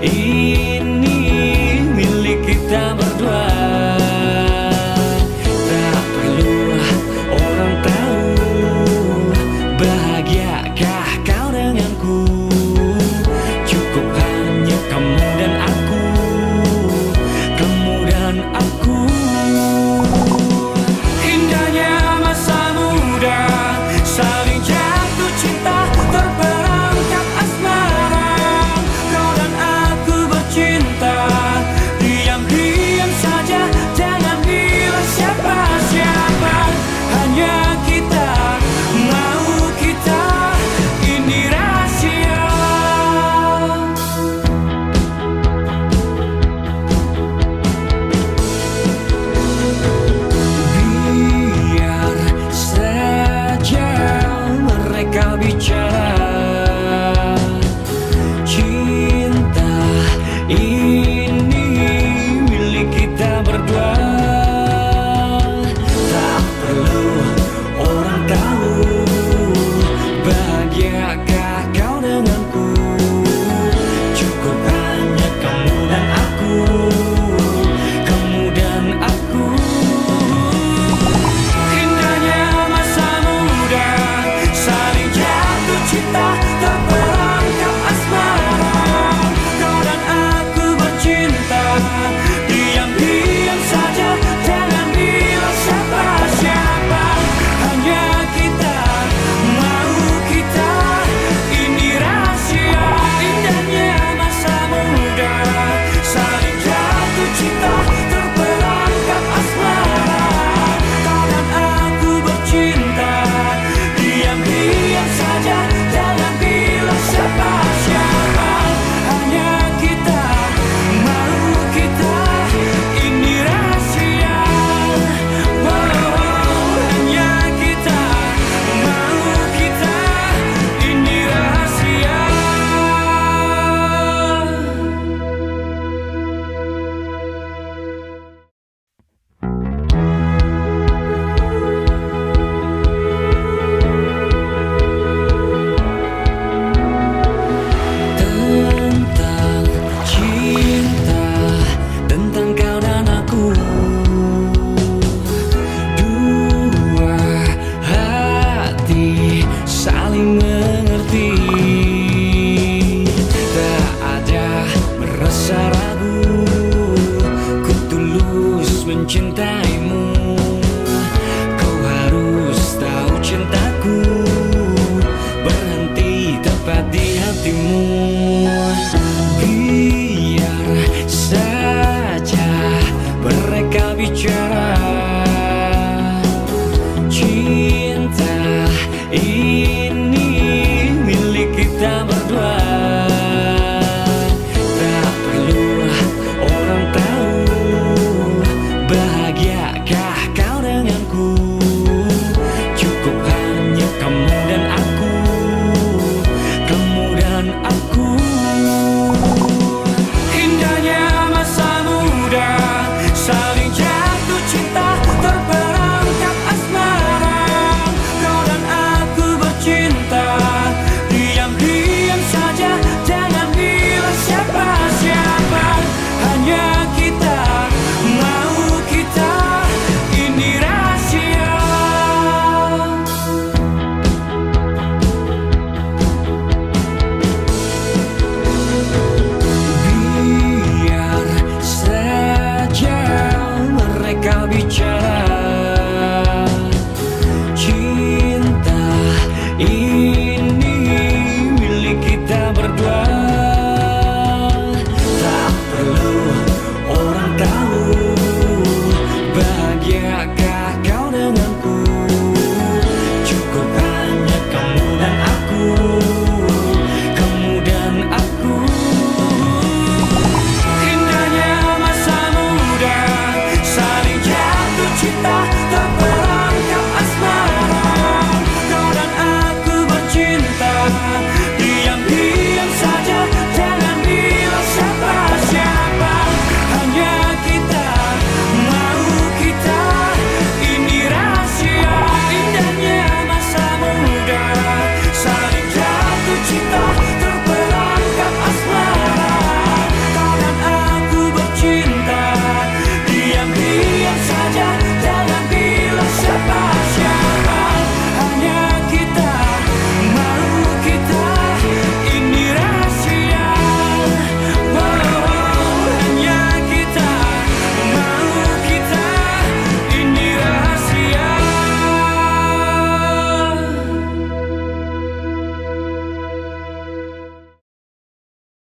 E